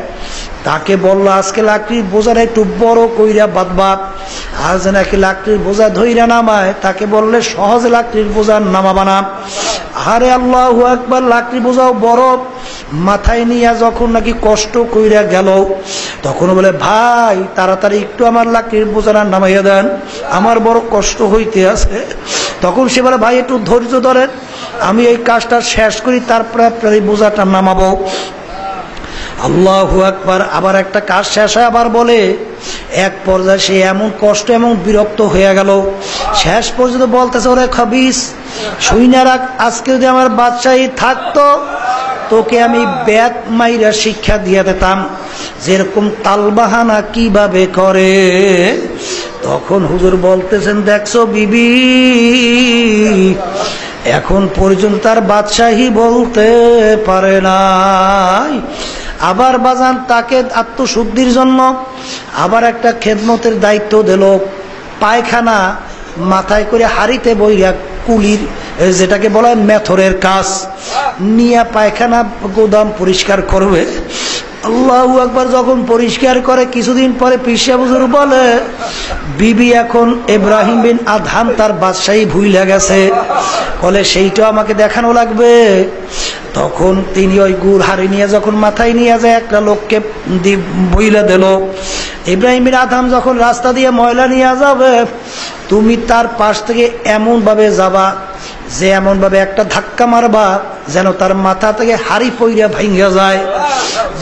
তাকে বলল, আজকে লাকড়ির বোঝাটা একটু বড় কইরা বাদবা আজ নাকি লাকড়ির বোঝা ধইরা নামায়। তাকে বললে, সহজে লাকড়ির বোঝা নামাবা না। আরে আল্লাহ একবার লাকড়ি বোঝাও বড়। মাথায় নিয়ে যখন নাকি কষ্ট কইরা গেল, তখন বলে, ভাই, তাড়াতাড়ি একটু আমার লাকড়ির বোঝাটা নামাইয়া দেন। আমার বড় কষ্ট হইতে আছে। তখন সে বলে, ভাই, একটু ধৈর্য ধরেন। আমি এই কাজটা শেষ করি, তারপরে আপনার এই বোঝাটা নামাবো। আল্লাহ আকবার, আবার একটা কাজ শেষ হয়, আবার বলে, এক পর্যায়ে সে এমন কষ্ট এমন বিরক্ত হয়ে গেল। শেষ পর্যন্ত বলতেছে, ওরে খাবিস শুই না রাখ, আজকে যদি আমার বাদশাহী থাকতো, তোকে আমি ব্যাত মাইরা শিক্ষা দিয়ে দিতাম। যেরকম তালবাহানা কীভাবে করে? তখন হুজুর বলতেছেন, দেখছ বিবি, এখন পর্যন্ত তার বাদশাহী বলতে পারে নাই। আবার বাজান তাকে আত্মশুদ্ধির জন্য আবার একটা খেদমতের দায়িত্ব দিল। পায়খানা মাথায় করে হারিতে বইয়া কুলির যেটাকে বলা হয় মেথরের কাজ। নিয়ে পায়খানা গোদাম পরিষ্কার করবে। আল্লাহ একবার যখন পরিষ্কার করে, কিছুদিন পরে পিসা বুজুর বলে, বিবি এখন ইব্রাহিম বিন আধাম তার বাদশাহী ভুইলা গেছে। বলে সেইটা আমাকে দেখানো লাগবে। তখন তিনি ওই গুড় হাড়ি নিয়ে যখন মাথায় নিয়ে যায়, একটা লোককে বইলে দিল, ইব্রাহিমের আধাম যখন রাস্তা দিয়ে ময়লা নিয়ে যাবে, তুমি তার পাশ থেকে এমন ভাবে যাবা যে এমন ভাবে একটা ধাক্কা মারবা যেন তার মাথা থেকে হাড়ি পইরা ভেঙে যায়।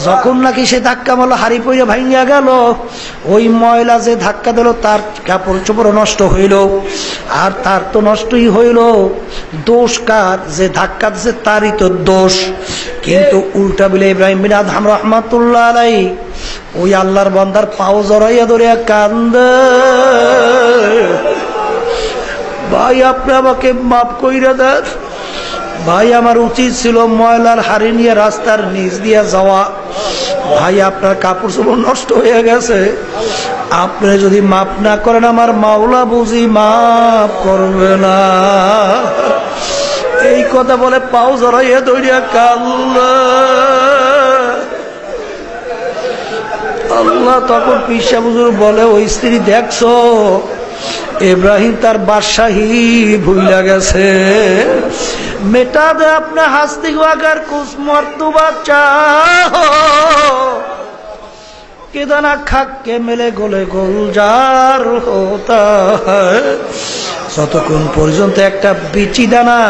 যখন নাকি সে ধাক্কা মারলো, হাড়ি পইরা ভাঙ্গা গেল, ওই ময়লা যে ধাক্কা দিল, তার কাপড় চোপড় নষ্ট হইল। আর তার তো নষ্টই হইল। দোষ কার? যে ধাক্কা দিচ্ছে তারই তো দোষ। কিন্তু উল্টা বিলে ইব্রাহিম বিন আদহাম রহমাতুল্লাহ আলাই, ওই আল্লাহর বন্দার পাও জড়াইয়া ধরিয়া কান্দ। ভাই, আপনি আমাকে মাফ কইরা দেন। ভাই, আমার উচিত ছিল ময়লার হাড়ি নিয়ে রাস্তার নিচ দিয়ে যাওয়া। ভাই, আপনার কাপড় চোপড় নষ্ট হয়ে গেছে। আপনি যদি মাফ না করেন, আমার মাওলা বুঝি মাফ করবে না। এই কথা বলে পাও জড়াইয়া দৌড়িয়া কাল্লা আল্লাহ তখন পিসা বুজুর বলে, ওই স্ত্রী দেখছ? ইব্রাহিম তার বাদশাহী ভুইলা গেছে। মেটা দে আপনার হাসতি আগার কুছ মর্তুবা কেদানা খাককে মেলে গোলে গোলজার হতা যতক্ষণ পর্যন্ত একটা বিচি দানা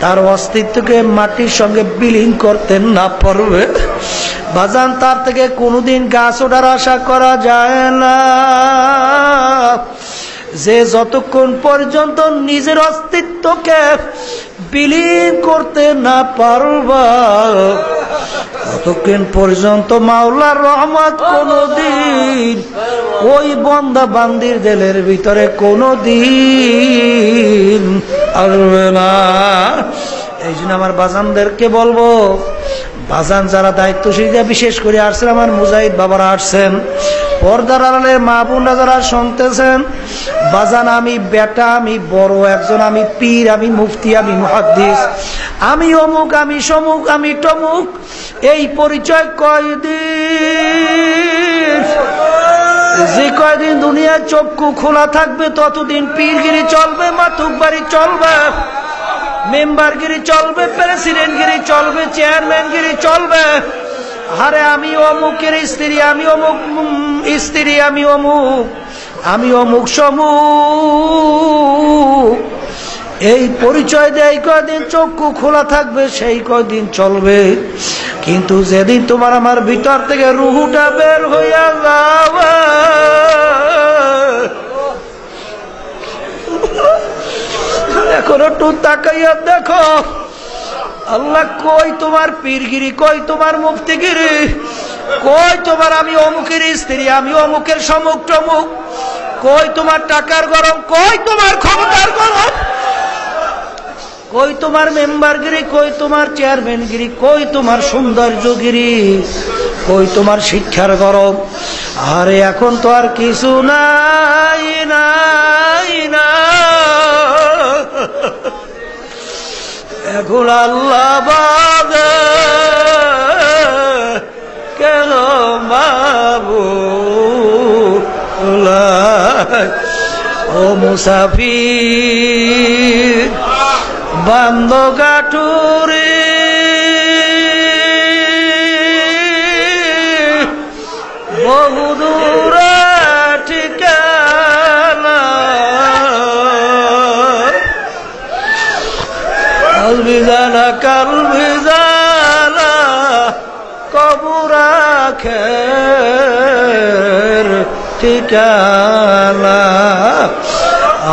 তার অস্তিত্বকে মাটির সঙ্গে বিলীন করতে না পারবে। বাজান তার থেকে কোনোদিন গাছ ওঠার আশা করা যায় না। যে যতক্ষণ পর্যন্ত নিজের অস্তিত্বকে বিলীন করতে না পারবা, ততক্ষণ পর্যন্ত মাওলার রহমত কোনদিন ওই বন্দা বান্দির দেলের ভিতরে কোনদিন আসবে না। এই জন্য আমার বাজানদেরকে বলব, বাজান যারা দায়িত্বশীল বিশেষ করে আসছেন আমার মুজাহিদ বাবারা আসছেন, পর্দার আড়ালে মা বোনরা যারা শুনতেছেন, বাজান আমি বেটা, আমি বড় একজন, আমি পীর, আমি মুফতি, আমি মহাদ্দিস, আমি অমুক, আমি সমুক, আমি টমুক, এই পরিচয় কয়দিন? যে কয়দিন দুনিয়ার চক্ষু খোলা থাকবে, ততদিন পীরগিরি চলবে মাতুকবাড়ি চলবে। মেম্বারগিরি চলবে, প্রেসিডেন্টগিরি চলবে, চেয়ারম্যানগিরি চলবে। আরে আমি অমুকের স্ত্রী, আমি অমুক স্ত্রী, আমি অমুক আমি অমুক সমুক। এই পরিচয় দেয় কয়দিন, চক্ষু খোলা থাকবে, সেই কয়দিন চলবে। কিন্তু যেদিন তোমার আমার ভিতর থেকে রুহুটা বের হইয়া যাবে এখন একটু তাকাইয়া দেখো। আল্লাহ কই তোমার পীরগিরি, কই তোমার মুফতিগিরি? কই তোমার আমি অমুকের স্ত্রী, আমি অমুকের সমুক টমুক? কই তোমার টাকার গরম, কই তোমার ক্ষমতার গরম? কই তোমার মেম্বারগিরি, কই তোমার চেয়ারম্যানগিরি, কই তোমার সৌন্দর্যগিরি? কই তোমার শিক্ষার গরম? আরে এখন তো আর কিছু নাই। এখন আল্লাহ বাদে কেন বাবু? ও মুসাফির বান্দ গাঠুরে বহুদূর কালবি জানা কালবি জানা কবুরা খের ঠিকানা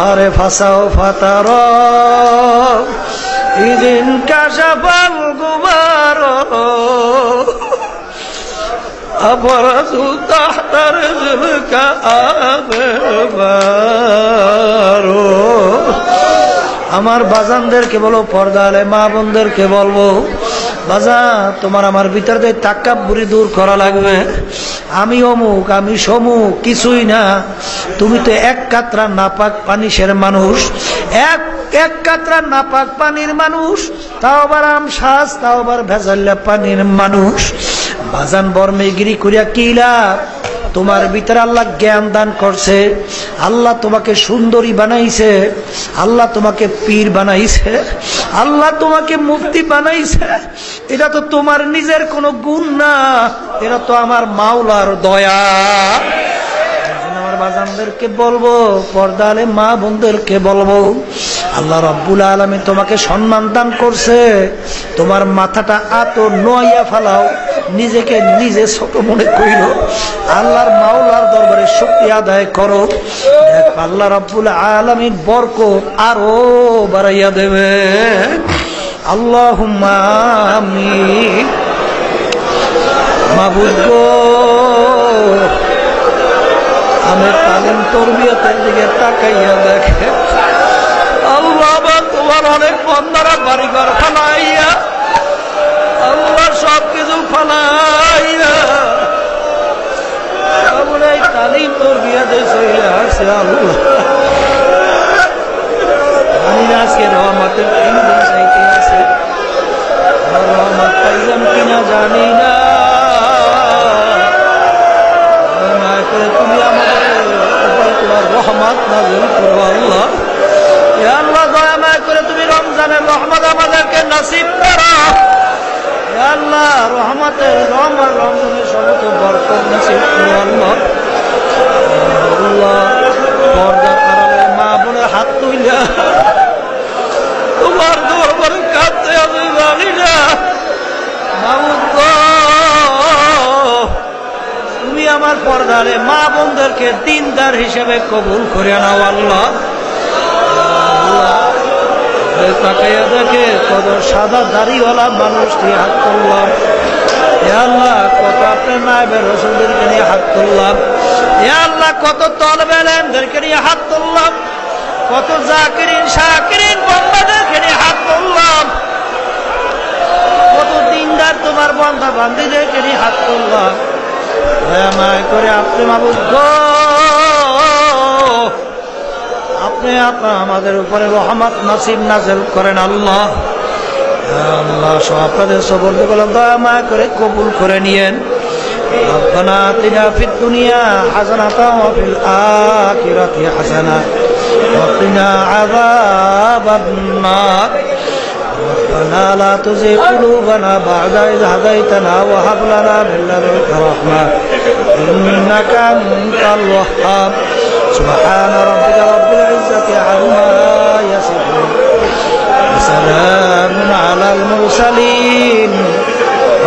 আরে ফাঁসাও ফাতার ইদিন কাশাফাল গুবার أبرزوا تحت رجلك أبرارو আমার বাজানদেরকে বলো, পর্দালে মা বোনদেরকে বলব, বাজা, তোমার আমার ভিতর দিয়ে তাক্কাবুরি দূর করা লাগবে। আমি অমুক, আমি সমুক, কিছুই না। তুমি তো এক কাতরা নাপাক পানিশের মানুষ। এক এক কাতরা নাপাক পানির মানুষ, তাও আবার আম শ্বাস তাও আবার ভেজাল্লা পানির মানুষ। বাজান বর্মে গিরি করিয়া কি লাভ? তোমার ভিতরে আল্লাহ জ্ঞান দান করছে, আল্লাহ তোমাকে সুন্দরী বানাইছে, আল্লাহ তোমাকে পীর বানাইছে, আল্লাহ তোমাকে মুক্তি বানাইছে। এটা তো তোমার নিজের কোনো গুণ না, এটা তো আমার মাওলার দয়া। বাজানদেরকে বলব, পর্দালে মা বোনদেরকে বলব, আল্লাহ রব্বুল আলমী তোমাকে সম্মান দান করছে। তোমার মাথাটা এত নয়া ফালাও, নিজেকে নিজে ছোট মনে করিল আল্লাহর মাওলার দরবারে শক্তি আদায় করো। দেখ, আল্লাহ রব্বুল আলমীর বরক আরও বাড়াইয়া দেবে। আল্লাহ মাবুদ আমি তালিম তরবিয়তের দিকে তাকাইয়া দেখে, আল্লাহ তোমার অনেক বন্ধারা বাড়িঘর ফালাইয়া, আল্লাহ সব কিছু ফালাইয়া বলে তালিম তরবিয়াতে চলে আল্লাহ। আমি আজকে রহমতের আছে রহমত পাইলাম কিনা জানি না। তুমি আমাদের তোমার রহমত নাজিল করো আল্লাহ। আল্লাহ দয়া মায় করে তুমি রমজানের রহমত আমাদেরকে নাসিব করো। আল্লাহ রহমতের রহমান রমজানের সমস্ত বরকত নাসিব করো। মা বোনদেরকে দিনদার হিসেবে কবুল করে নাও, আল্লাহ। দেখে কত সাদা দাড়িওয়ালা মানুষটি হাত আল্লাহ, কত আপনার নিয়ে হাত তুললাম। আল্লাহ, কত নিয়ে হাত তুললাম। কত জাকিরিন, শাকিরিন নিয়ে হাত তুললাম। কত দিনদার তোমার বন্ধা বান্ধীদেরকে নিয়ে হাত তুললাম। দয়াময় করে আপনি মাবুদ আপনি আপনার আমাদের উপরে রহমত নাসিব নাজেল করেন আল্লাহ আল্লাহ সব আপনাদের সবর করলাম দয়াময় করে কবুল করে নিয়েন ربنا آتنا في الدنيا حسنة وفي الآخرة حسنة وقنا عذاب النار ربنا لا تزغ قلوبنا بعد إذ هديتنا وهب لنا من لدنك رحمة. إنك أنت الوهاب. سبحان ربك رب العزة عما يصفون. وسلام على المرسلين.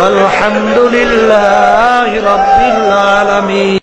والحمد لله رب العالمين.